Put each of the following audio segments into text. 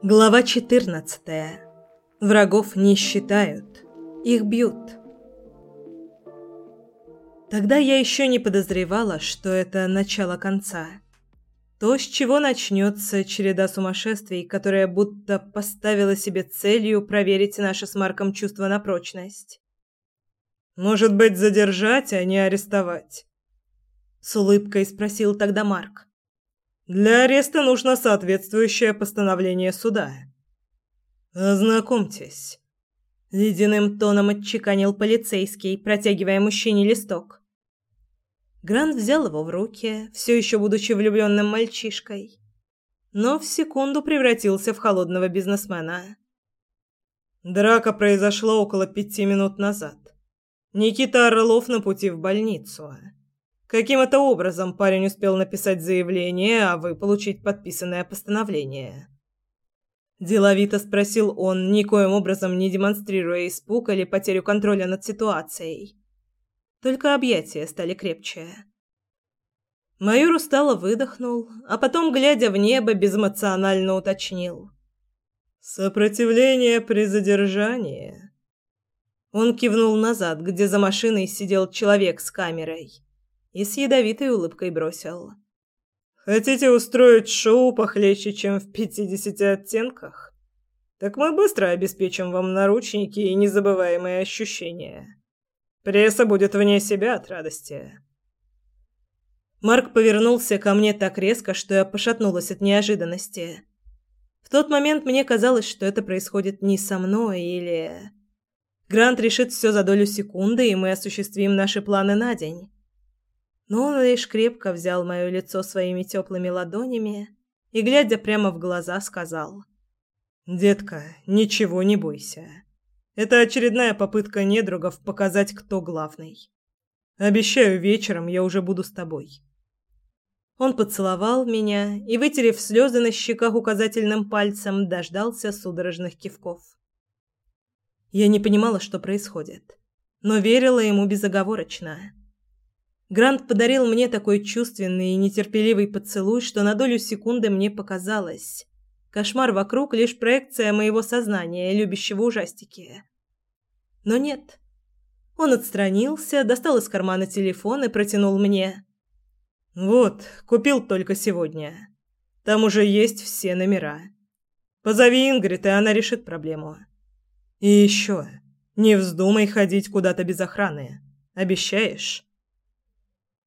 Глава 14. Врагов не считают, их бьют. Тогда я еще не подозревала, что это начало конца. То, с чего начнется череда сумасшествий, которая будто поставила себе целью проверить наше с Марком чувство на прочность. «Может быть, задержать, а не арестовать?» С улыбкой спросил тогда Марк. Для ареста нужно соответствующее постановление суда. Ознакомьтесь. Ледяным тоном отчеканил полицейский, протягивая мужчине листок. Грант взял его в руки, все еще будучи влюбленным мальчишкой, но в секунду превратился в холодного бизнесмена. Драка произошла около пяти минут назад. Никита Орлов на пути в больницу. Каким это образом парень успел написать заявление, а вы получить подписанное постановление? Деловито спросил он, никоим образом не демонстрируя испуг или потерю контроля над ситуацией. Только объятия стали крепче. Майор устало выдохнул, а потом, глядя в небо, безэмоционально уточнил: "Сопротивление при задержании". Он кивнул назад, где за машиной сидел человек с камерой и с ядовитой улыбкой бросил. «Хотите устроить шоу похлеще, чем в пятидесяти оттенках? Так мы быстро обеспечим вам наручники и незабываемые ощущения. Пресса будет вне себя от радости». Марк повернулся ко мне так резко, что я пошатнулась от неожиданности. В тот момент мне казалось, что это происходит не со мной или... Грант решит все за долю секунды, и мы осуществим наши планы на день но он лишь крепко взял мое лицо своими теплыми ладонями и, глядя прямо в глаза, сказал: "Детка, ничего не бойся. Это очередная попытка недругов показать, кто главный. Обещаю, вечером я уже буду с тобой". Он поцеловал меня и, вытерев слезы на щеках указательным пальцем, дождался судорожных кивков. Я не понимала, что происходит, но верила ему безоговорочно. Грант подарил мне такой чувственный и нетерпеливый поцелуй, что на долю секунды мне показалось. Кошмар вокруг — лишь проекция моего сознания, любящего ужастики. Но нет. Он отстранился, достал из кармана телефон и протянул мне. «Вот, купил только сегодня. Там уже есть все номера. Позови Ингрид, и она решит проблему. И еще, не вздумай ходить куда-то без охраны. Обещаешь?»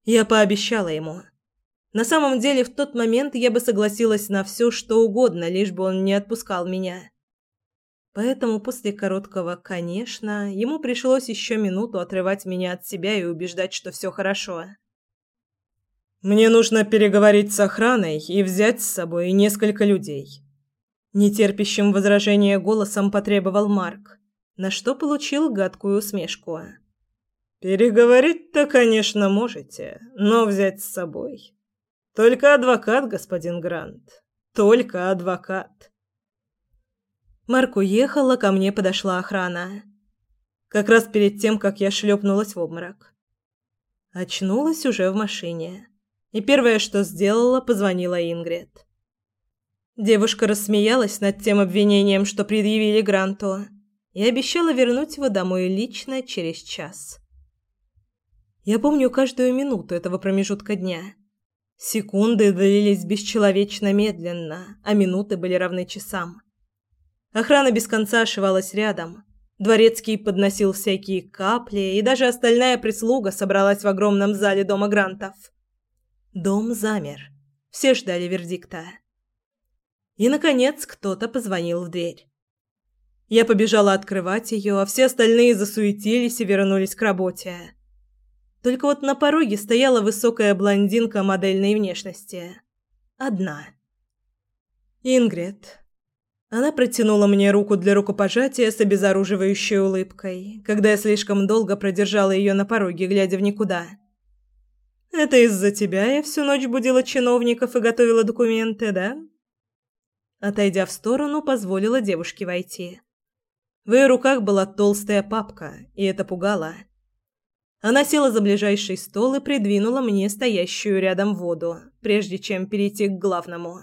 Я пообещала ему. На самом деле, в тот момент я бы согласилась на все, что угодно, лишь бы он не отпускал меня. Поэтому после короткого «конечно» ему пришлось еще минуту отрывать меня от себя и убеждать, что все хорошо. «Мне нужно переговорить с охраной и взять с собой несколько людей», — нетерпящим возражения голосом потребовал Марк, на что получил гадкую усмешку. Переговорить-то, конечно, можете, но взять с собой. Только адвокат, господин Грант. Только адвокат. Марк уехал, а ко мне подошла охрана. Как раз перед тем, как я шлепнулась в обморок. Очнулась уже в машине. И первое, что сделала, позвонила Ингрид. Девушка рассмеялась над тем обвинением, что предъявили Гранту, и обещала вернуть его домой лично через час. Я помню каждую минуту этого промежутка дня. Секунды длились бесчеловечно медленно, а минуты были равны часам. Охрана без конца ошивалась рядом. Дворецкий подносил всякие капли, и даже остальная прислуга собралась в огромном зале дома Грантов. Дом замер. Все ждали вердикта. И, наконец, кто-то позвонил в дверь. Я побежала открывать ее, а все остальные засуетились и вернулись к работе. Только вот на пороге стояла высокая блондинка модельной внешности. Одна. Ингрид. Она протянула мне руку для рукопожатия с обезоруживающей улыбкой, когда я слишком долго продержала ее на пороге, глядя в никуда. «Это из-за тебя я всю ночь будила чиновников и готовила документы, да?» Отойдя в сторону, позволила девушке войти. В ее руках была толстая папка, и это пугало. Она села за ближайший стол и придвинула мне стоящую рядом воду, прежде чем перейти к главному.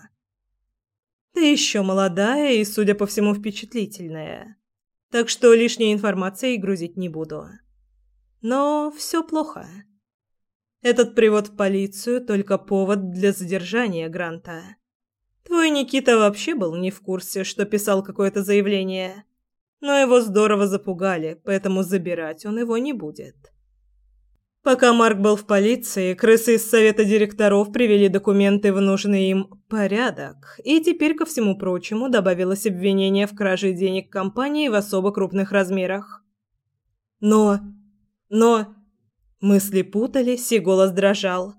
Ты еще молодая и, судя по всему, впечатлительная. Так что лишней информацией грузить не буду. Но все плохо. Этот привод в полицию только повод для задержания Гранта. Твой Никита вообще был не в курсе, что писал какое-то заявление. Но его здорово запугали, поэтому забирать он его не будет. Пока Марк был в полиции, крысы из совета директоров привели документы в нужный им порядок, и теперь, ко всему прочему, добавилось обвинение в краже денег компании в особо крупных размерах. Но... но... Мысли путались, и голос дрожал.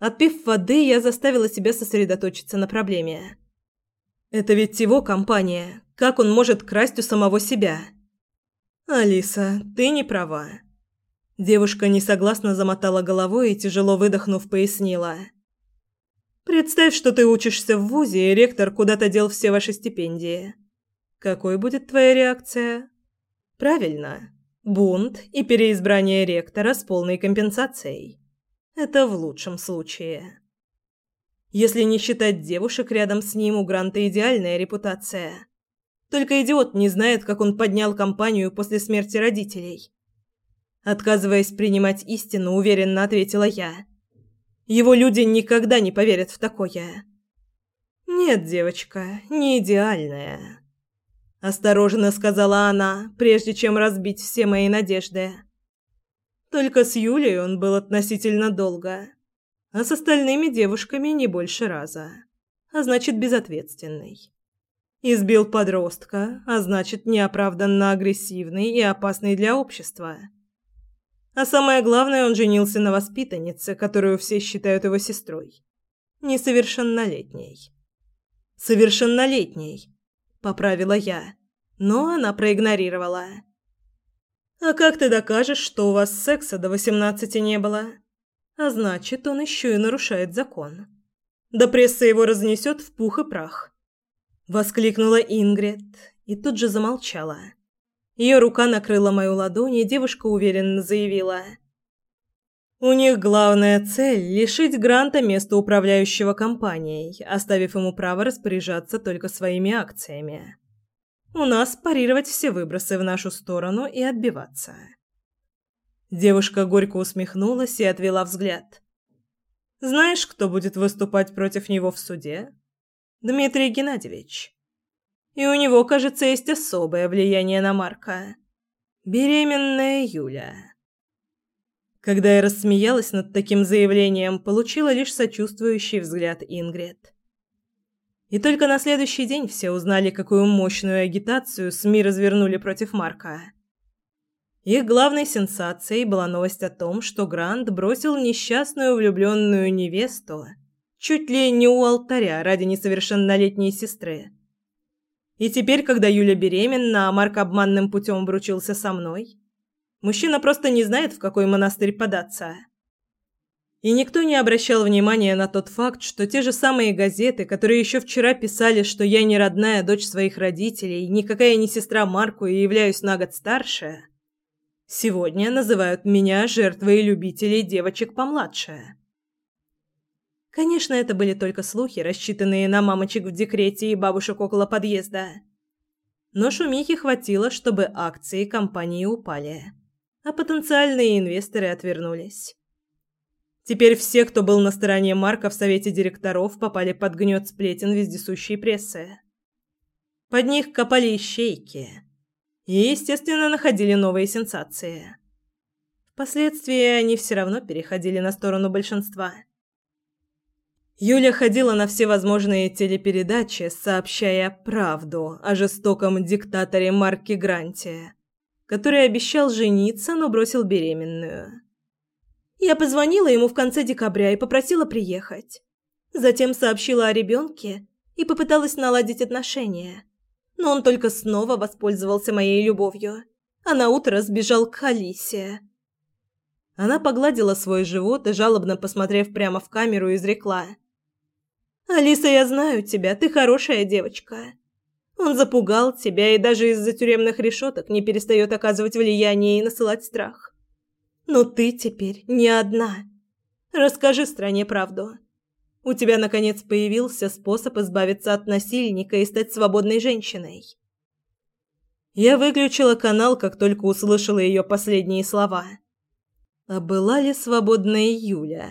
Отпив воды, я заставила себя сосредоточиться на проблеме. Это ведь его компания. Как он может красть у самого себя? Алиса, ты не права. Девушка несогласно замотала головой и, тяжело выдохнув, пояснила. «Представь, что ты учишься в ВУЗе, и ректор куда-то дел все ваши стипендии. Какой будет твоя реакция?» «Правильно. Бунт и переизбрание ректора с полной компенсацией. Это в лучшем случае. Если не считать девушек рядом с ним, у Гранта идеальная репутация. Только идиот не знает, как он поднял компанию после смерти родителей». Отказываясь принимать истину, уверенно ответила я. Его люди никогда не поверят в такое. Нет, девочка, не идеальная. Осторожно сказала она, прежде чем разбить все мои надежды. Только с Юлей он был относительно долго, а с остальными девушками не больше раза. А значит, безответственный. Избил подростка, а значит, неоправданно агрессивный и опасный для общества. А самое главное, он женился на воспитаннице, которую все считают его сестрой. Несовершеннолетней. Совершеннолетней, поправила я, но она проигнорировала. А как ты докажешь, что у вас секса до восемнадцати не было? А значит, он еще и нарушает закон. Да пресса его разнесет в пух и прах. Воскликнула Ингрид и тут же замолчала. Ее рука накрыла мою ладонь, и девушка уверенно заявила. «У них главная цель – лишить Гранта места управляющего компанией, оставив ему право распоряжаться только своими акциями. У нас парировать все выбросы в нашу сторону и отбиваться». Девушка горько усмехнулась и отвела взгляд. «Знаешь, кто будет выступать против него в суде? Дмитрий Геннадьевич». И у него, кажется, есть особое влияние на Марка. Беременная Юля. Когда я рассмеялась над таким заявлением, получила лишь сочувствующий взгляд Ингрид. И только на следующий день все узнали, какую мощную агитацию СМИ развернули против Марка. Их главной сенсацией была новость о том, что Грант бросил несчастную влюбленную невесту чуть ли не у алтаря ради несовершеннолетней сестры. И теперь, когда Юля беременна, а Марк обманным путем обручился со мной, мужчина просто не знает, в какой монастырь податься. И никто не обращал внимания на тот факт, что те же самые газеты, которые еще вчера писали, что я не родная дочь своих родителей, никакая не сестра Марку и являюсь на год старше, сегодня называют меня жертвой любителей девочек помладше. Конечно, это были только слухи, рассчитанные на мамочек в декрете и бабушек около подъезда. Но шумихи хватило, чтобы акции компании упали, а потенциальные инвесторы отвернулись. Теперь все, кто был на стороне Марка в совете директоров, попали под гнет сплетен вездесущей прессы. Под них копали ищейки и, естественно, находили новые сенсации. Впоследствии они все равно переходили на сторону большинства – Юля ходила на всевозможные телепередачи, сообщая правду о жестоком диктаторе Марке Гранте, который обещал жениться, но бросил беременную. Я позвонила ему в конце декабря и попросила приехать. Затем сообщила о ребенке и попыталась наладить отношения. Но он только снова воспользовался моей любовью, а на утро сбежал к Алисе. Она погладила свой живот и, жалобно посмотрев прямо в камеру, изрекла – «Алиса, я знаю тебя, ты хорошая девочка. Он запугал тебя и даже из-за тюремных решеток не перестает оказывать влияние и насылать страх. Но ты теперь не одна. Расскажи стране правду. У тебя, наконец, появился способ избавиться от насильника и стать свободной женщиной. Я выключила канал, как только услышала ее последние слова. А была ли свободная Юля?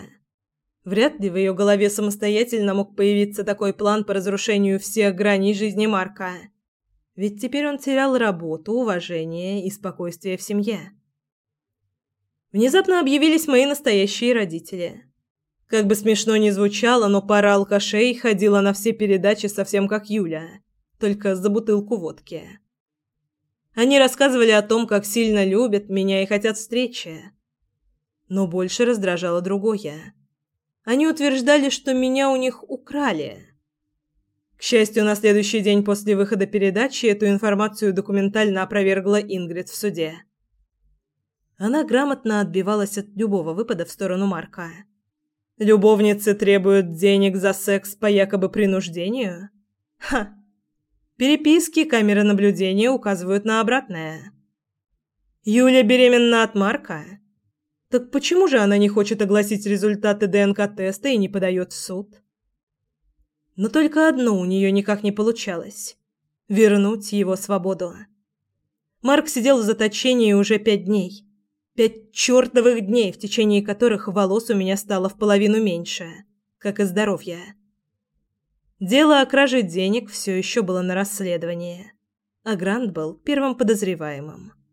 Вряд ли в ее голове самостоятельно мог появиться такой план по разрушению всех граней жизни Марка. Ведь теперь он терял работу, уважение и спокойствие в семье. Внезапно объявились мои настоящие родители. Как бы смешно ни звучало, но пара алкашей ходила на все передачи совсем как Юля, только за бутылку водки. Они рассказывали о том, как сильно любят меня и хотят встречи. Но больше раздражало другое. Они утверждали, что меня у них украли. К счастью, на следующий день после выхода передачи эту информацию документально опровергла Ингрид в суде. Она грамотно отбивалась от любого выпада в сторону Марка. Любовницы требуют денег за секс по якобы принуждению? Ха. Переписки камеры наблюдения указывают на обратное. Юля беременна от Марка? Так почему же она не хочет огласить результаты ДНК-теста и не подает в суд? Но только одно у нее никак не получалось – вернуть его свободу. Марк сидел в заточении уже пять дней. Пять чертовых дней, в течение которых волос у меня стало в половину меньше, как и здоровья. Дело о краже денег все еще было на расследовании, а Грант был первым подозреваемым.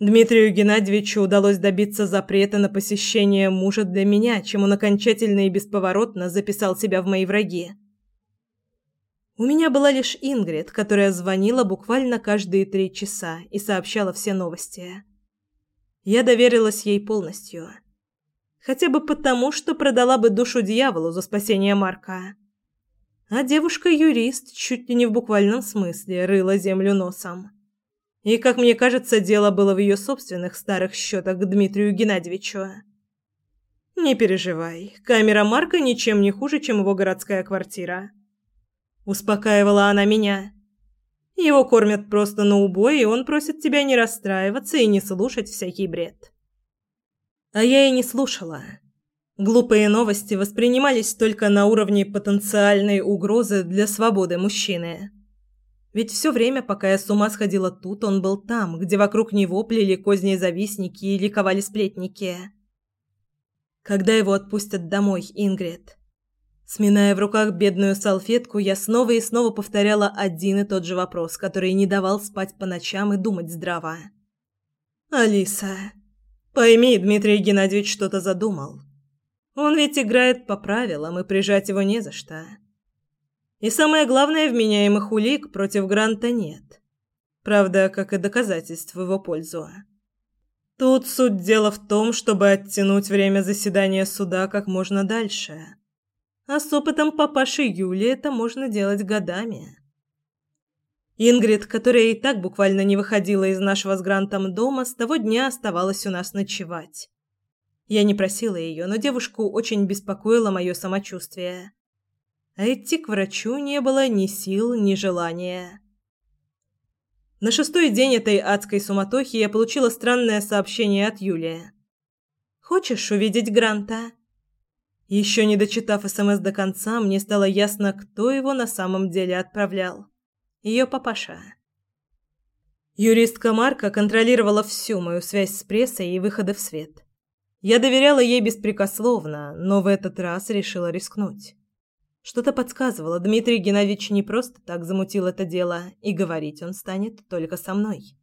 Дмитрию Геннадьевичу удалось добиться запрета на посещение мужа для меня, чем он окончательно и бесповоротно записал себя в мои враги. У меня была лишь Ингрид, которая звонила буквально каждые три часа и сообщала все новости. Я доверилась ей полностью. Хотя бы потому, что продала бы душу дьяволу за спасение Марка. А девушка-юрист чуть ли не в буквальном смысле рыла землю носом. И, как мне кажется, дело было в ее собственных старых счетах к Дмитрию Геннадьевичу. «Не переживай, камера Марка ничем не хуже, чем его городская квартира». Успокаивала она меня. Его кормят просто на убой, и он просит тебя не расстраиваться и не слушать всякий бред. А я и не слушала. Глупые новости воспринимались только на уровне потенциальной угрозы для свободы мужчины. Ведь все время, пока я с ума сходила тут, он был там, где вокруг него плели козни завистники и ликовали сплетники. Когда его отпустят домой, Ингрид? Сминая в руках бедную салфетку, я снова и снова повторяла один и тот же вопрос, который не давал спать по ночам и думать здраво. «Алиса, пойми, Дмитрий Геннадьевич что-то задумал. Он ведь играет по правилам, и прижать его не за что. И самое главное, вменяемых улик против Гранта нет. Правда, как и доказательств в его пользу». Тут суть дела в том, чтобы оттянуть время заседания суда как можно дальше – а с опытом папаши Юли это можно делать годами. Ингрид, которая и так буквально не выходила из нашего с Грантом дома, с того дня оставалась у нас ночевать. Я не просила ее, но девушку очень беспокоило мое самочувствие. А идти к врачу не было ни сил, ни желания. На шестой день этой адской суматохи я получила странное сообщение от Юлии. «Хочешь увидеть Гранта?» Еще не дочитав СМС до конца, мне стало ясно, кто его на самом деле отправлял. Ее папаша. Юристка Марка контролировала всю мою связь с прессой и выходы в свет. Я доверяла ей беспрекословно, но в этот раз решила рискнуть. Что-то подсказывало, Дмитрий Геннадьевич не просто так замутил это дело, и говорить он станет только со мной.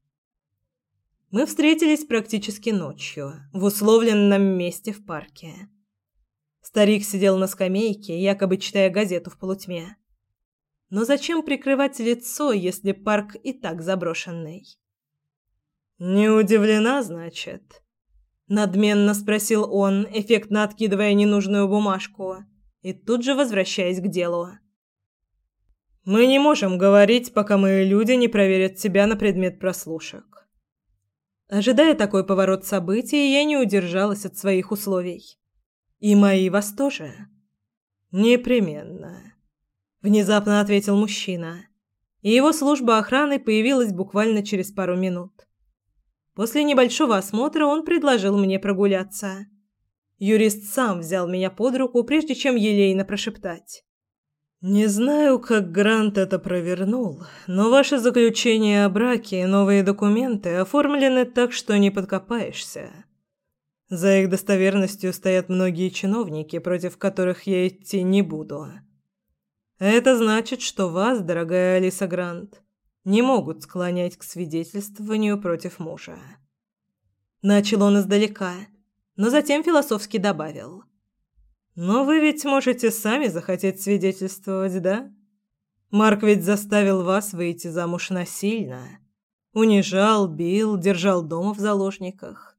Мы встретились практически ночью, в условленном месте в парке. Старик сидел на скамейке, якобы читая газету в полутьме. Но зачем прикрывать лицо, если парк и так заброшенный? «Не удивлена, значит?» Надменно спросил он, эффектно откидывая ненужную бумажку, и тут же возвращаясь к делу. «Мы не можем говорить, пока мои люди не проверят тебя на предмет прослушек». Ожидая такой поворот событий, я не удержалась от своих условий. И мои вас тоже? Непременно, внезапно ответил мужчина. И его служба охраны появилась буквально через пару минут. После небольшого осмотра он предложил мне прогуляться. Юрист сам взял меня под руку, прежде чем елейно прошептать. «Не знаю, как Грант это провернул, но ваше заключение о браке и новые документы оформлены так, что не подкопаешься. За их достоверностью стоят многие чиновники, против которых я идти не буду. Это значит, что вас, дорогая Алиса Грант, не могут склонять к свидетельствованию против мужа». Начал он издалека, но затем философски добавил – но вы ведь можете сами захотеть свидетельствовать, да? Марк ведь заставил вас выйти замуж насильно. Унижал, бил, держал дома в заложниках.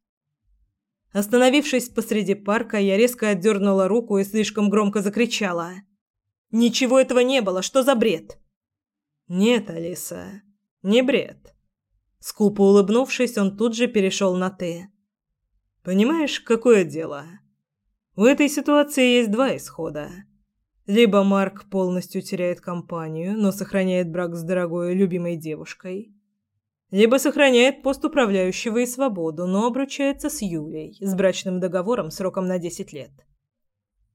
Остановившись посреди парка, я резко отдернула руку и слишком громко закричала. «Ничего этого не было! Что за бред?» «Нет, Алиса, не бред». Скупо улыбнувшись, он тут же перешел на «ты». «Понимаешь, какое дело?» В этой ситуации есть два исхода. Либо Марк полностью теряет компанию, но сохраняет брак с дорогой любимой девушкой, либо сохраняет пост управляющего и свободу, но обручается с Юлей с брачным договором сроком на 10 лет.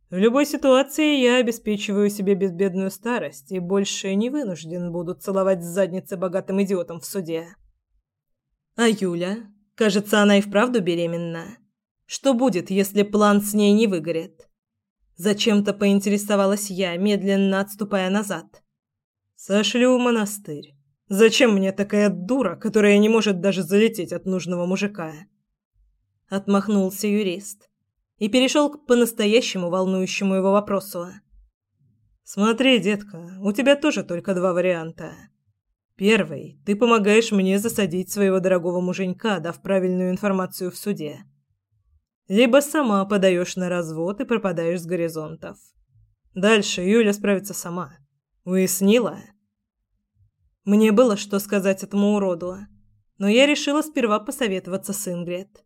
В любой ситуации я обеспечиваю себе безбедную старость и больше не вынужден буду целовать задницы богатым идиотам в суде. А Юля? Кажется, она и вправду беременна. Что будет, если план с ней не выгорит? Зачем-то поинтересовалась я, медленно отступая назад. Сошлю в монастырь. Зачем мне такая дура, которая не может даже залететь от нужного мужика? Отмахнулся юрист и перешел к по-настоящему волнующему его вопросу. Смотри, детка, у тебя тоже только два варианта. Первый ты помогаешь мне засадить своего дорогого муженька, дав правильную информацию в суде либо сама подаешь на развод и пропадаешь с горизонтов. Дальше Юля справится сама. Уяснила? Мне было что сказать этому уроду, но я решила сперва посоветоваться с Ингрид.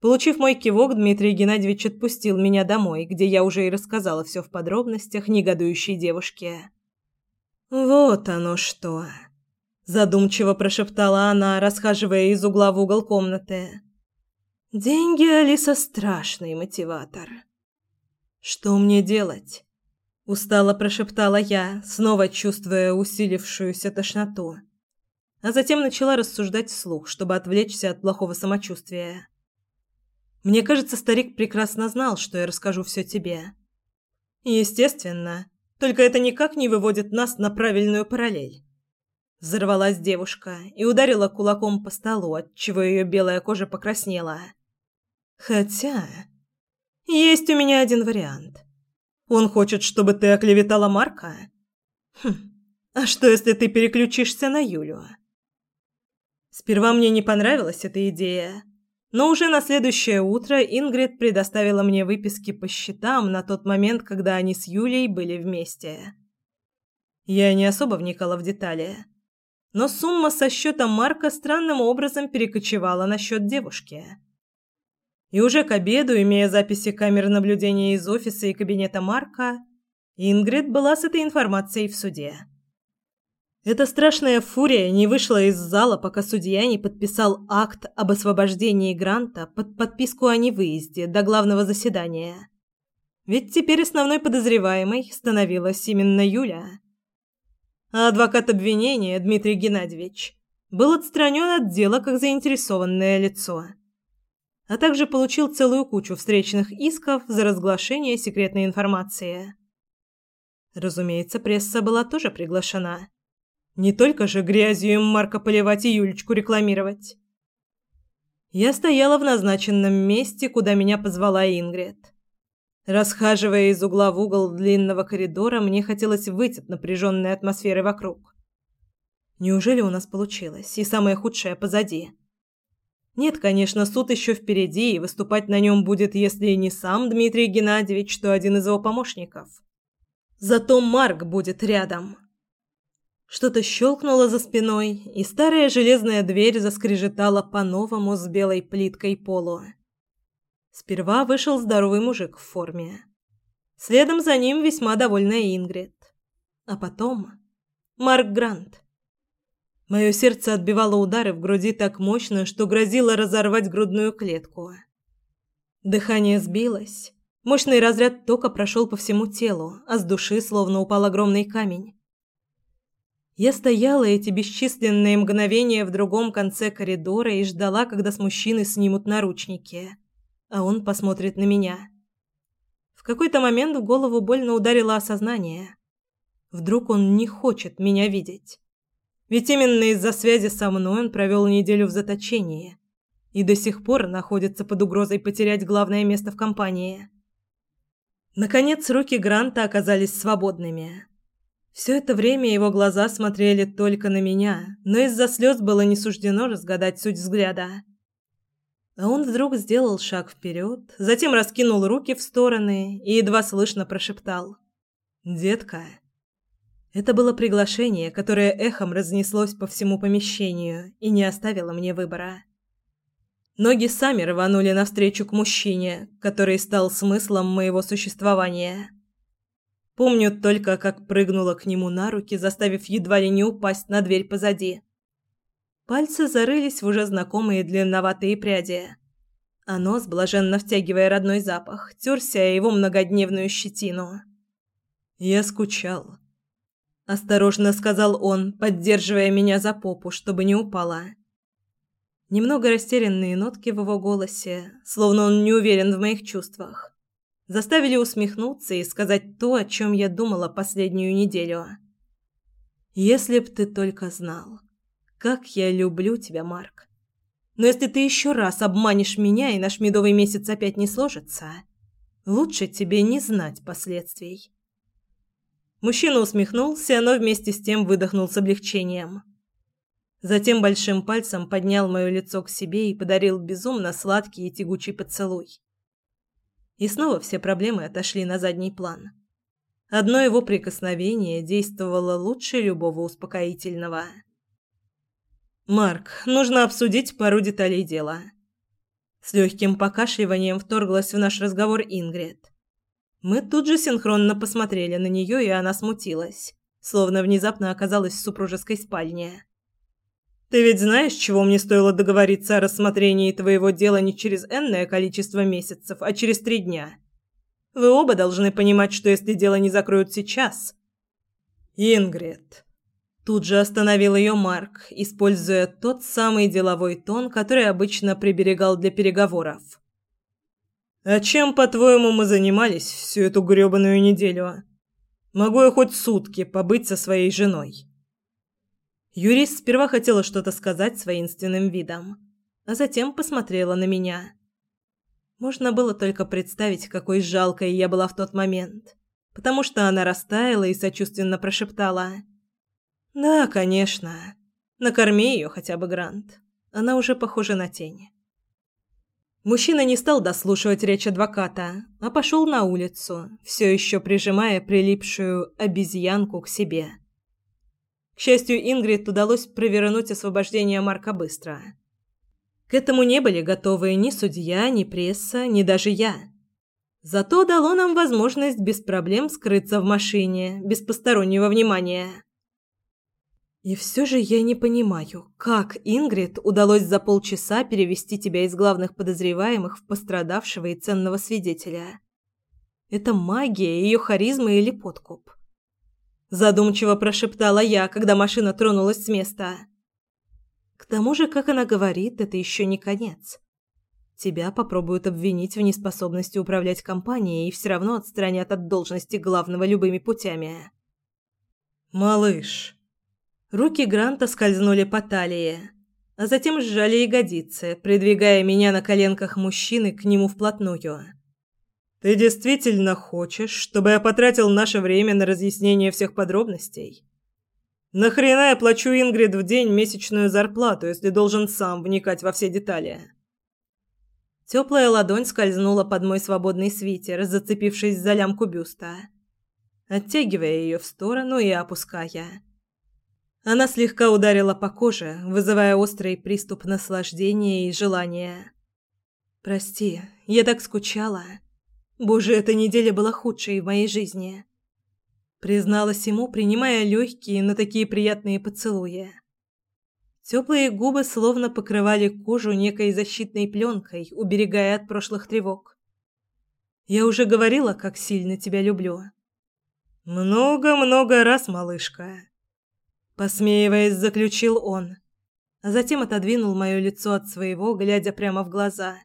Получив мой кивок, Дмитрий Геннадьевич отпустил меня домой, где я уже и рассказала все в подробностях негодующей девушке. «Вот оно что!» Задумчиво прошептала она, расхаживая из угла в угол комнаты. Деньги, Алиса, страшный мотиватор. Что мне делать? Устало прошептала я, снова чувствуя усилившуюся тошноту. А затем начала рассуждать вслух, чтобы отвлечься от плохого самочувствия. Мне кажется, старик прекрасно знал, что я расскажу все тебе. Естественно, только это никак не выводит нас на правильную параллель. Взорвалась девушка и ударила кулаком по столу, отчего ее белая кожа покраснела. Хотя... Есть у меня один вариант. Он хочет, чтобы ты оклеветала Марка? Хм, а что, если ты переключишься на Юлю? Сперва мне не понравилась эта идея, но уже на следующее утро Ингрид предоставила мне выписки по счетам на тот момент, когда они с Юлей были вместе. Я не особо вникала в детали, но сумма со счета Марка странным образом перекочевала на счет девушки. И уже к обеду, имея записи камер наблюдения из офиса и кабинета Марка, Ингрид была с этой информацией в суде. Эта страшная фурия не вышла из зала, пока судья не подписал акт об освобождении Гранта под подписку о невыезде до главного заседания. Ведь теперь основной подозреваемой становилась именно Юля. А адвокат обвинения Дмитрий Геннадьевич был отстранен от дела как заинтересованное лицо а также получил целую кучу встречных исков за разглашение секретной информации. Разумеется, пресса была тоже приглашена. Не только же грязью им Марка поливать и Юлечку рекламировать. Я стояла в назначенном месте, куда меня позвала Ингрид. Расхаживая из угла в угол длинного коридора, мне хотелось выйти от напряженной атмосферы вокруг. Неужели у нас получилось, и самое худшее позади? Нет, конечно, суд еще впереди, и выступать на нем будет, если не сам Дмитрий Геннадьевич, то один из его помощников. Зато Марк будет рядом. Что-то щелкнуло за спиной, и старая железная дверь заскрежетала по-новому с белой плиткой полу. Сперва вышел здоровый мужик в форме. Следом за ним весьма довольная Ингрид. А потом Марк Грант. Мое сердце отбивало удары в груди так мощно, что грозило разорвать грудную клетку. Дыхание сбилось. Мощный разряд тока прошел по всему телу, а с души словно упал огромный камень. Я стояла эти бесчисленные мгновения в другом конце коридора и ждала, когда с мужчины снимут наручники, а он посмотрит на меня. В какой-то момент в голову больно ударило осознание. Вдруг он не хочет меня видеть. Ведь именно из-за связи со мной он провел неделю в заточении и до сих пор находится под угрозой потерять главное место в компании. Наконец, руки Гранта оказались свободными. Все это время его глаза смотрели только на меня, но из-за слез было не суждено разгадать суть взгляда. А он вдруг сделал шаг вперед, затем раскинул руки в стороны и едва слышно прошептал «Детка». Это было приглашение, которое эхом разнеслось по всему помещению и не оставило мне выбора. Ноги сами рванули навстречу к мужчине, который стал смыслом моего существования. Помню только, как прыгнула к нему на руки, заставив едва ли не упасть на дверь позади. Пальцы зарылись в уже знакомые длинноватые пряди. А нос, блаженно втягивая родной запах, терся о его многодневную щетину. «Я скучал», — осторожно сказал он, поддерживая меня за попу, чтобы не упала. Немного растерянные нотки в его голосе, словно он не уверен в моих чувствах заставили усмехнуться и сказать то, о чем я думала последнюю неделю. Если б ты только знал, как я люблю тебя, Марк. Но если ты еще раз обманешь меня и наш медовый месяц опять не сложится, лучше тебе не знать последствий. Мужчина усмехнулся, но вместе с тем выдохнул с облегчением. Затем большим пальцем поднял моё лицо к себе и подарил безумно сладкий и тягучий поцелуй. И снова все проблемы отошли на задний план. Одно его прикосновение действовало лучше любого успокоительного. «Марк, нужно обсудить пару деталей дела». С легким покашливанием вторглась в наш разговор Ингрид. Мы тут же синхронно посмотрели на нее, и она смутилась, словно внезапно оказалась в супружеской спальне. Ты ведь знаешь, чего мне стоило договориться о рассмотрении твоего дела не через энное количество месяцев, а через три дня. Вы оба должны понимать, что если дело не закроют сейчас... Ингрид. Тут же остановил ее Марк, используя тот самый деловой тон, который обычно приберегал для переговоров. «А чем, по-твоему, мы занимались всю эту грёбаную неделю? Могу я хоть сутки побыть со своей женой?» Юрист сперва хотела что-то сказать с воинственным видом, а затем посмотрела на меня. Можно было только представить, какой жалкой я была в тот момент, потому что она растаяла и сочувственно прошептала: "Да, конечно. Накорми ее хотя бы, Грант. Она уже похожа на тень". Мужчина не стал дослушивать речь адвоката, а пошел на улицу, все еще прижимая прилипшую обезьянку к себе. К счастью, Ингрид удалось провернуть освобождение Марка быстро. К этому не были готовы ни судья, ни пресса, ни даже я. Зато дало нам возможность без проблем скрыться в машине, без постороннего внимания. И все же я не понимаю, как Ингрид удалось за полчаса перевести тебя из главных подозреваемых в пострадавшего и ценного свидетеля. Это магия, ее харизма или подкуп? задумчиво прошептала я, когда машина тронулась с места. К тому же, как она говорит, это еще не конец. Тебя попробуют обвинить в неспособности управлять компанией и все равно отстранят от должности главного любыми путями. Малыш. Руки Гранта скользнули по талии, а затем сжали ягодицы, придвигая меня на коленках мужчины к нему вплотную. Ты действительно хочешь, чтобы я потратил наше время на разъяснение всех подробностей? Нахрена я плачу Ингрид в день месячную зарплату, если должен сам вникать во все детали? Теплая ладонь скользнула под мой свободный свитер, зацепившись за лямку бюста, оттягивая ее в сторону и опуская. Она слегка ударила по коже, вызывая острый приступ наслаждения и желания. Прости, я так скучала. Боже, эта неделя была худшей в моей жизни. Призналась ему, принимая легкие, но такие приятные поцелуи. Теплые губы словно покрывали кожу некой защитной пленкой, уберегая от прошлых тревог. Я уже говорила, как сильно тебя люблю. Много-много раз, малышка. Посмеиваясь, заключил он, а затем отодвинул мое лицо от своего, глядя прямо в глаза,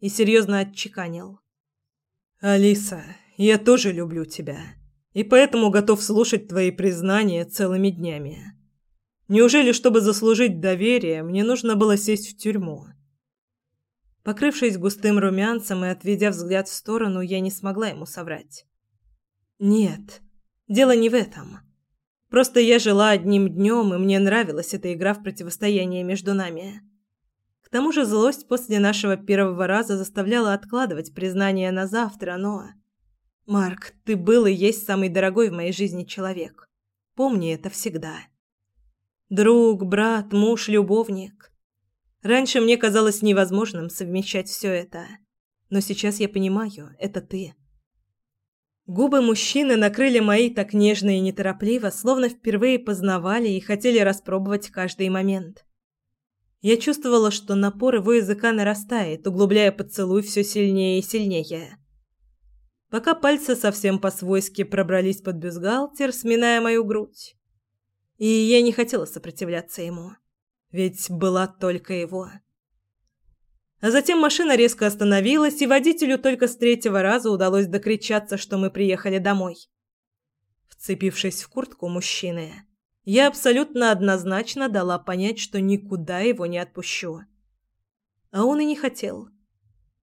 и серьезно отчеканил: "Алиса, я тоже люблю тебя, и поэтому готов слушать твои признания целыми днями. Неужели, чтобы заслужить доверие, мне нужно было сесть в тюрьму?" Покрывшись густым румянцем и отведя взгляд в сторону, я не смогла ему соврать. Нет, дело не в этом. Просто я жила одним днем, и мне нравилась эта игра в противостояние между нами. К тому же злость после нашего первого раза заставляла откладывать признание на завтра, но... Марк, ты был и есть самый дорогой в моей жизни человек. Помни это всегда. Друг, брат, муж, любовник. Раньше мне казалось невозможным совмещать все это, но сейчас я понимаю, это ты. Губы мужчины накрыли мои так нежно и неторопливо, словно впервые познавали и хотели распробовать каждый момент. Я чувствовала, что напор его языка нарастает, углубляя поцелуй все сильнее и сильнее. Пока пальцы совсем по-свойски пробрались под бюстгальтер, сминая мою грудь. И я не хотела сопротивляться ему ведь была только его. А затем машина резко остановилась, и водителю только с третьего раза удалось докричаться, что мы приехали домой. Вцепившись в куртку мужчины, я абсолютно однозначно дала понять, что никуда его не отпущу. А он и не хотел.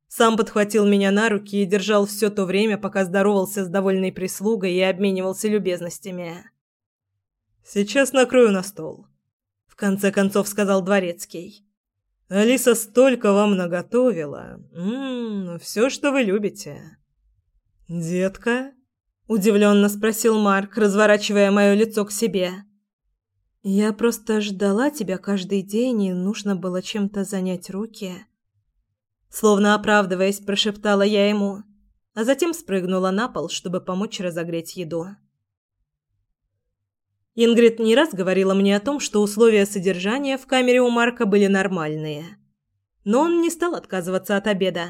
Сам подхватил меня на руки и держал все то время, пока здоровался с довольной прислугой и обменивался любезностями. «Сейчас накрою на стол», конце концов сказал дворецкий. Алиса столько вам наготовила. Мм, все, что вы любите. Детка, удивленно спросил Марк, разворачивая мое лицо к себе. Я просто ждала тебя каждый день, и нужно было чем-то занять руки. Словно оправдываясь, прошептала я ему, а затем спрыгнула на пол, чтобы помочь разогреть еду. Ингрид не раз говорила мне о том, что условия содержания в камере у Марка были нормальные. Но он не стал отказываться от обеда.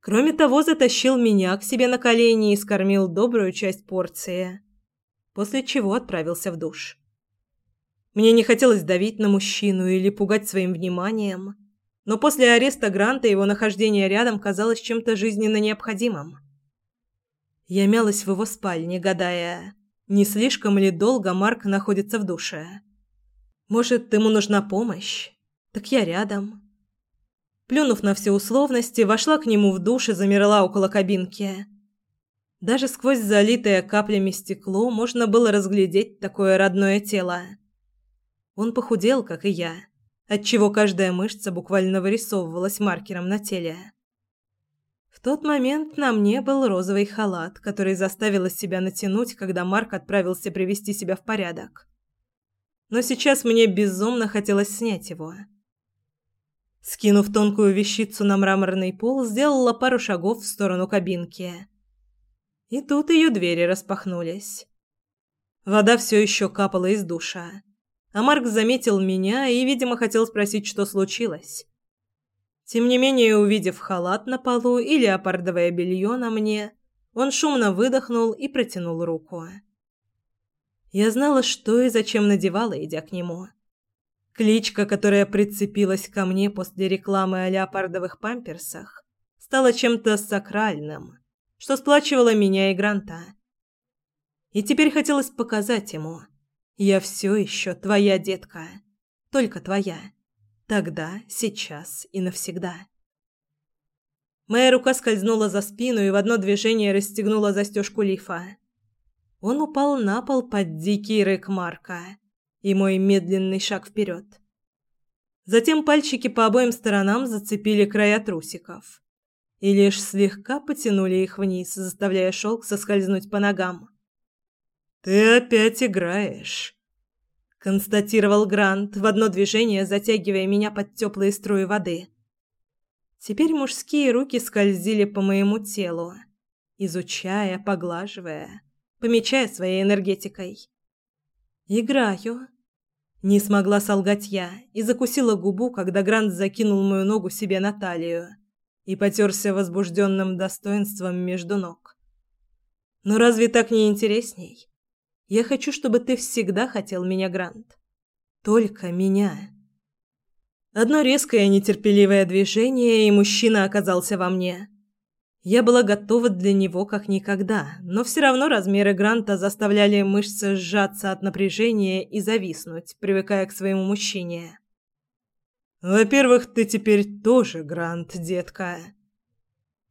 Кроме того, затащил меня к себе на колени и скормил добрую часть порции, после чего отправился в душ. Мне не хотелось давить на мужчину или пугать своим вниманием, но после ареста Гранта его нахождение рядом казалось чем-то жизненно необходимым. Я мялась в его спальне, гадая, не слишком ли долго Марк находится в душе? Может, ему нужна помощь? Так я рядом. Плюнув на все условности, вошла к нему в душ и замерла около кабинки. Даже сквозь залитое каплями стекло можно было разглядеть такое родное тело. Он похудел, как и я, отчего каждая мышца буквально вырисовывалась маркером на теле. В тот момент на мне был розовый халат, который заставила себя натянуть, когда Марк отправился привести себя в порядок. Но сейчас мне безумно хотелось снять его. Скинув тонкую вещицу на мраморный пол, сделала пару шагов в сторону кабинки. И тут ее двери распахнулись. Вода все еще капала из душа. А Марк заметил меня и, видимо, хотел спросить, что случилось. Тем не менее, увидев халат на полу и леопардовое белье на мне, он шумно выдохнул и протянул руку. Я знала, что и зачем надевала, идя к нему. Кличка, которая прицепилась ко мне после рекламы о леопардовых памперсах, стала чем-то сакральным, что сплачивало меня и Гранта. И теперь хотелось показать ему: я все еще твоя детка, только твоя. Тогда, сейчас и навсегда. Моя рука скользнула за спину и в одно движение расстегнула застежку лифа. Он упал на пол под дикий рык Марка и мой медленный шаг вперед. Затем пальчики по обоим сторонам зацепили края трусиков и лишь слегка потянули их вниз, заставляя шелк соскользнуть по ногам. «Ты опять играешь», констатировал Грант, в одно движение затягивая меня под теплые струи воды. Теперь мужские руки скользили по моему телу, изучая, поглаживая, помечая своей энергетикой. Играю. Не смогла солгать я и закусила губу, когда Грант закинул мою ногу себе на талию и потерся возбужденным достоинством между ног. Но разве так не интересней? Я хочу, чтобы ты всегда хотел меня, Грант. Только меня. Одно резкое нетерпеливое движение, и мужчина оказался во мне. Я была готова для него как никогда, но все равно размеры Гранта заставляли мышцы сжаться от напряжения и зависнуть, привыкая к своему мужчине. «Во-первых, ты теперь тоже Грант, детка».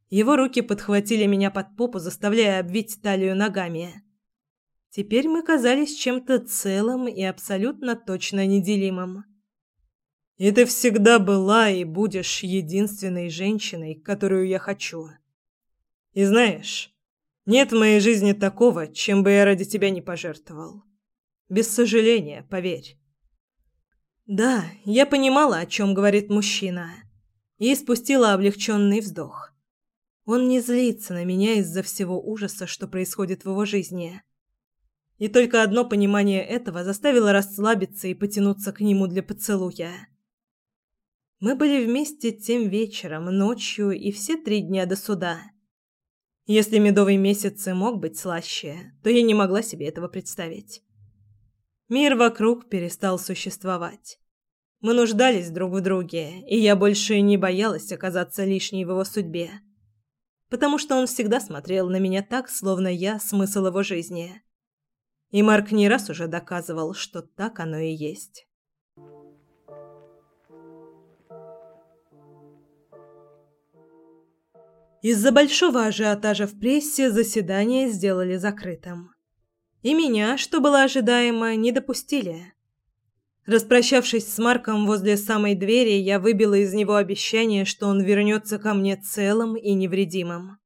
Его руки подхватили меня под попу, заставляя обвить талию ногами. Теперь мы казались чем-то целым и абсолютно точно неделимым. «И ты всегда была и будешь единственной женщиной, которую я хочу». И знаешь, нет в моей жизни такого, чем бы я ради тебя не пожертвовал. Без сожаления, поверь. Да, я понимала, о чем говорит мужчина, и спустила облегченный вздох. Он не злится на меня из-за всего ужаса, что происходит в его жизни. И только одно понимание этого заставило расслабиться и потянуться к нему для поцелуя. Мы были вместе тем вечером, ночью и все три дня до суда. Если медовый месяц и мог быть слаще, то я не могла себе этого представить. Мир вокруг перестал существовать. Мы нуждались друг в друге, и я больше не боялась оказаться лишней в его судьбе. Потому что он всегда смотрел на меня так, словно я смысл его жизни. И Марк не раз уже доказывал, что так оно и есть. Из-за большого ажиотажа в прессе заседание сделали закрытым. И меня, что было ожидаемо, не допустили. Распрощавшись с Марком возле самой двери, я выбила из него обещание, что он вернется ко мне целым и невредимым.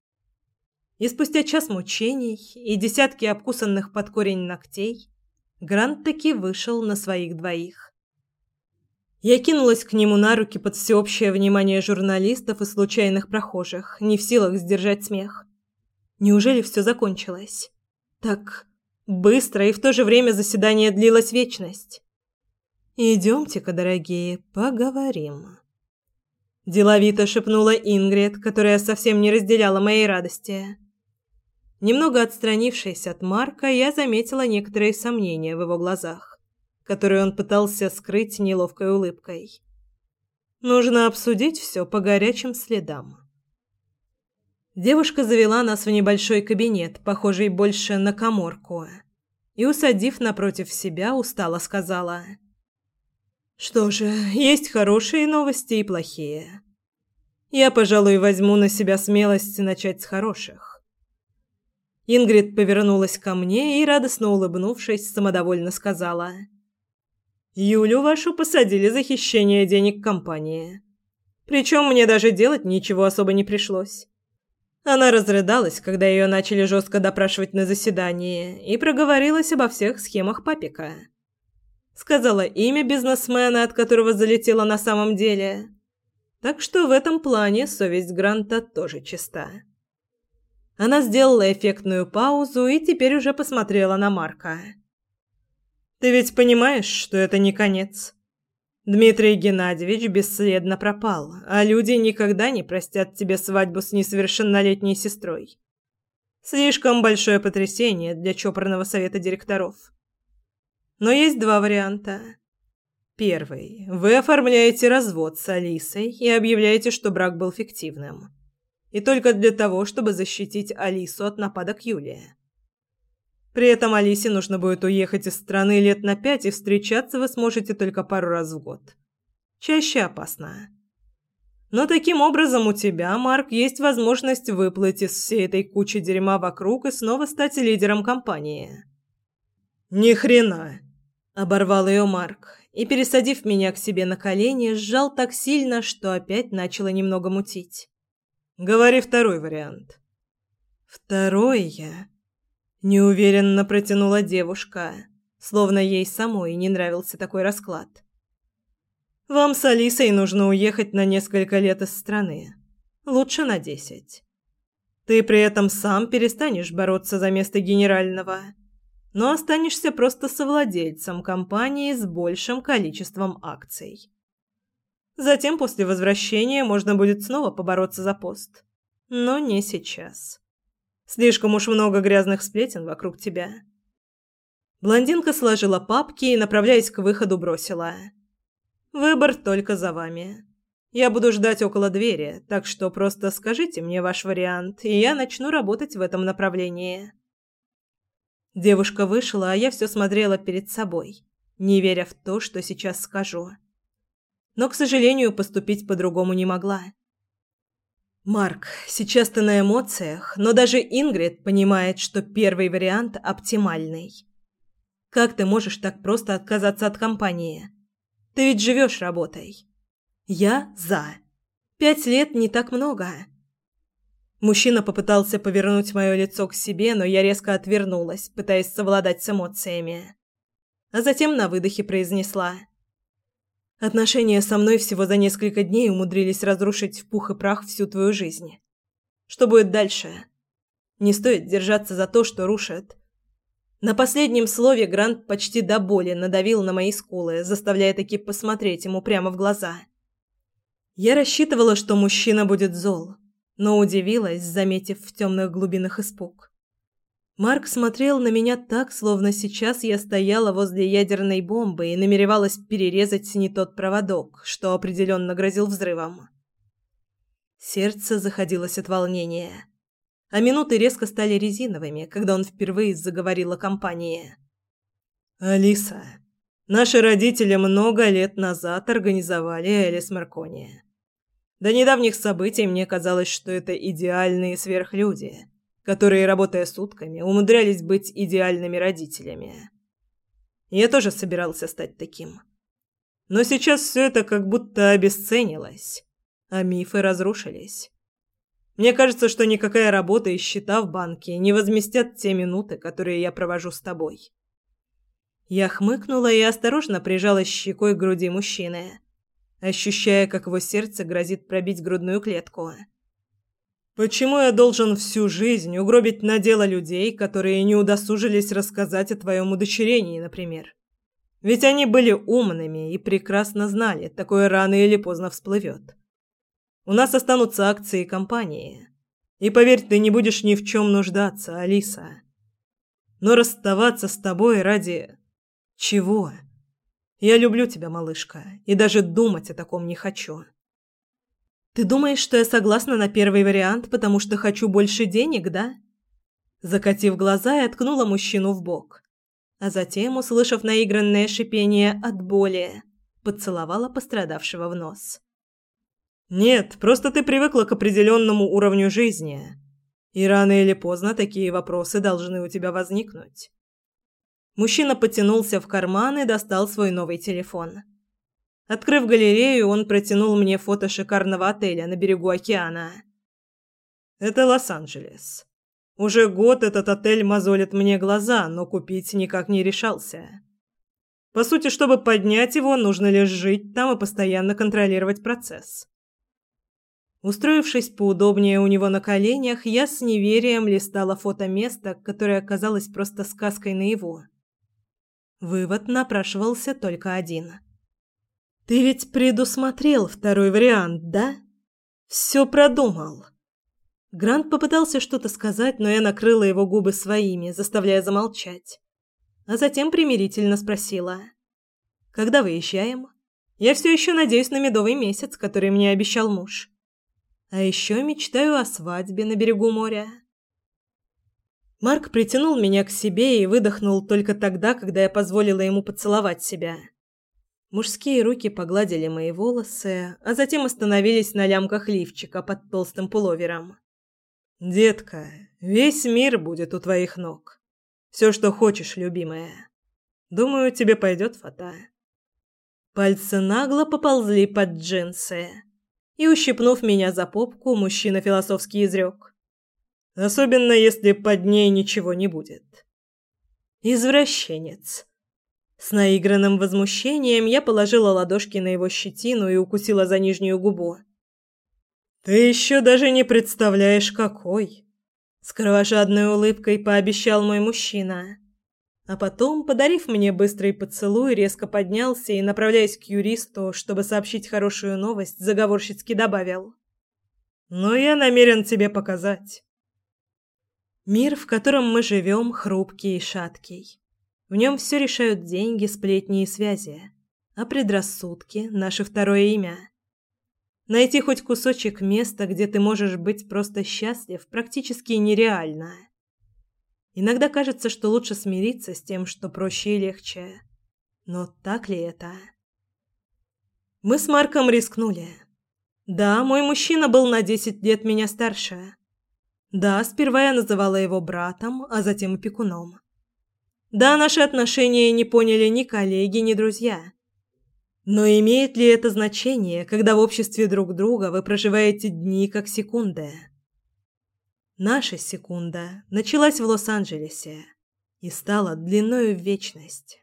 И спустя час мучений и десятки обкусанных под корень ногтей, Грант таки вышел на своих двоих. Я кинулась к нему на руки под всеобщее внимание журналистов и случайных прохожих, не в силах сдержать смех. Неужели все закончилось? Так быстро и в то же время заседание длилось вечность. «Идемте-ка, дорогие, поговорим». Деловито шепнула Ингрид, которая совсем не разделяла моей радости. Немного отстранившись от Марка, я заметила некоторые сомнения в его глазах которую он пытался скрыть неловкой улыбкой. Нужно обсудить все по горячим следам. Девушка завела нас в небольшой кабинет, похожий больше на каморку, и, усадив напротив себя, устало сказала: "Что же, есть хорошие новости и плохие. Я, пожалуй, возьму на себя смелость начать с хороших". Ингрид повернулась ко мне и радостно улыбнувшись, самодовольно сказала: Юлю вашу посадили за хищение денег компании. Причем мне даже делать ничего особо не пришлось. Она разрыдалась, когда ее начали жестко допрашивать на заседании, и проговорилась обо всех схемах папика. Сказала имя бизнесмена, от которого залетела на самом деле. Так что в этом плане совесть Гранта тоже чиста. Она сделала эффектную паузу и теперь уже посмотрела на Марка. Ты ведь понимаешь, что это не конец. Дмитрий Геннадьевич бесследно пропал, а люди никогда не простят тебе свадьбу с несовершеннолетней сестрой. Слишком большое потрясение для чопорного совета директоров. Но есть два варианта. Первый. Вы оформляете развод с Алисой и объявляете, что брак был фиктивным. И только для того, чтобы защитить Алису от нападок Юлия. При этом Алисе нужно будет уехать из страны лет на пять, и встречаться вы сможете только пару раз в год. Чаще опасно. Но таким образом у тебя, Марк, есть возможность выплыть из всей этой кучи дерьма вокруг и снова стать лидером компании. Ни хрена, оборвал ее Марк и пересадив меня к себе на колени, сжал так сильно, что опять начало немного мутить. Говори второй вариант. Второй я неуверенно протянула девушка, словно ей самой не нравился такой расклад. Вам с Алисой нужно уехать на несколько лет из страны, лучше на десять. Ты при этом сам перестанешь бороться за место генерального, но останешься просто совладельцем компании с большим количеством акций. Затем после возвращения можно будет снова побороться за пост. Но не сейчас. Слишком уж много грязных сплетен вокруг тебя. Блондинка сложила папки и, направляясь к выходу, бросила: "Выбор только за вами. Я буду ждать около двери, так что просто скажите мне ваш вариант, и я начну работать в этом направлении". Девушка вышла, а я все смотрела перед собой, не веря в то, что сейчас скажу но, к сожалению, поступить по-другому не могла. Марк, сейчас ты на эмоциях, но даже Ингрид понимает, что первый вариант оптимальный. Как ты можешь так просто отказаться от компании? Ты ведь живешь работой. Я за. Пять лет не так много. Мужчина попытался повернуть мое лицо к себе, но я резко отвернулась, пытаясь совладать с эмоциями. А затем на выдохе произнесла: Отношения со мной всего за несколько дней умудрились разрушить в пух и прах всю твою жизнь. Что будет дальше? Не стоит держаться за то, что рушит. На последнем слове Грант почти до боли надавил на мои скулы, заставляя таки посмотреть ему прямо в глаза. Я рассчитывала, что мужчина будет зол, но удивилась, заметив в темных глубинах испуг. Марк смотрел на меня так, словно сейчас я стояла возле ядерной бомбы и намеревалась перерезать не тот проводок, что определенно грозил взрывом. Сердце заходилось от волнения, а минуты резко стали резиновыми, когда он впервые заговорил о компании. «Алиса, наши родители много лет назад организовали Элис Маркони. До недавних событий мне казалось, что это идеальные сверхлюди» которые, работая сутками, умудрялись быть идеальными родителями. Я тоже собирался стать таким. Но сейчас все это как будто обесценилось, а мифы разрушились. Мне кажется, что никакая работа и счета в банке не возместят те минуты, которые я провожу с тобой. Я хмыкнула и осторожно прижалась щекой к груди мужчины, ощущая, как его сердце грозит пробить грудную клетку. Почему я должен всю жизнь угробить на дело людей, которые не удосужились рассказать о твоем удочерении, например? Ведь они были умными и прекрасно знали, такое рано или поздно всплывет. У нас останутся акции компании. И поверь, ты не будешь ни в чем нуждаться, Алиса. Но расставаться с тобой ради... чего? Я люблю тебя, малышка, и даже думать о таком не хочу. Ты думаешь, что я согласна на первый вариант, потому что хочу больше денег, да? Закатив глаза, я ткнула мужчину в бок, а затем, услышав наигранное шипение от боли, поцеловала пострадавшего в нос. Нет, просто ты привыкла к определенному уровню жизни, и рано или поздно такие вопросы должны у тебя возникнуть. Мужчина потянулся в карман и достал свой новый телефон. Открыв галерею, он протянул мне фото шикарного отеля на берегу океана. Это Лос-Анджелес. Уже год этот отель мозолит мне глаза, но купить никак не решался. По сути, чтобы поднять его, нужно лишь жить там и постоянно контролировать процесс. Устроившись поудобнее у него на коленях, я с неверием листала фото места, которое оказалось просто сказкой наяву. Вывод напрашивался только один – ты ведь предусмотрел второй вариант, да? Все продумал. Грант попытался что-то сказать, но я накрыла его губы своими, заставляя замолчать. А затем примирительно спросила: "Когда выезжаем? Я все еще надеюсь на медовый месяц, который мне обещал муж. А еще мечтаю о свадьбе на берегу моря". Марк притянул меня к себе и выдохнул только тогда, когда я позволила ему поцеловать себя. Мужские руки погладили мои волосы, а затем остановились на лямках лифчика под толстым пуловером. «Детка, весь мир будет у твоих ног. Все, что хочешь, любимая. Думаю, тебе пойдет фата». Пальцы нагло поползли под джинсы. И, ущипнув меня за попку, мужчина философски изрек. «Особенно, если под ней ничего не будет». «Извращенец». С наигранным возмущением я положила ладошки на его щетину и укусила за нижнюю губу. «Ты еще даже не представляешь, какой!» С кровожадной улыбкой пообещал мой мужчина. А потом, подарив мне быстрый поцелуй, резко поднялся и, направляясь к юристу, чтобы сообщить хорошую новость, заговорщицки добавил. «Но я намерен тебе показать». Мир, в котором мы живем, хрупкий и шаткий. В нем все решают деньги, сплетни и связи. А предрассудки – наше второе имя. Найти хоть кусочек места, где ты можешь быть просто счастлив, практически нереально. Иногда кажется, что лучше смириться с тем, что проще и легче. Но так ли это? Мы с Марком рискнули. Да, мой мужчина был на 10 лет меня старше. Да, сперва я называла его братом, а затем опекуном. Да, наши отношения не поняли ни коллеги, ни друзья. Но имеет ли это значение, когда в обществе друг друга вы проживаете дни как секунды? Наша секунда началась в Лос-Анджелесе и стала длиною в вечность.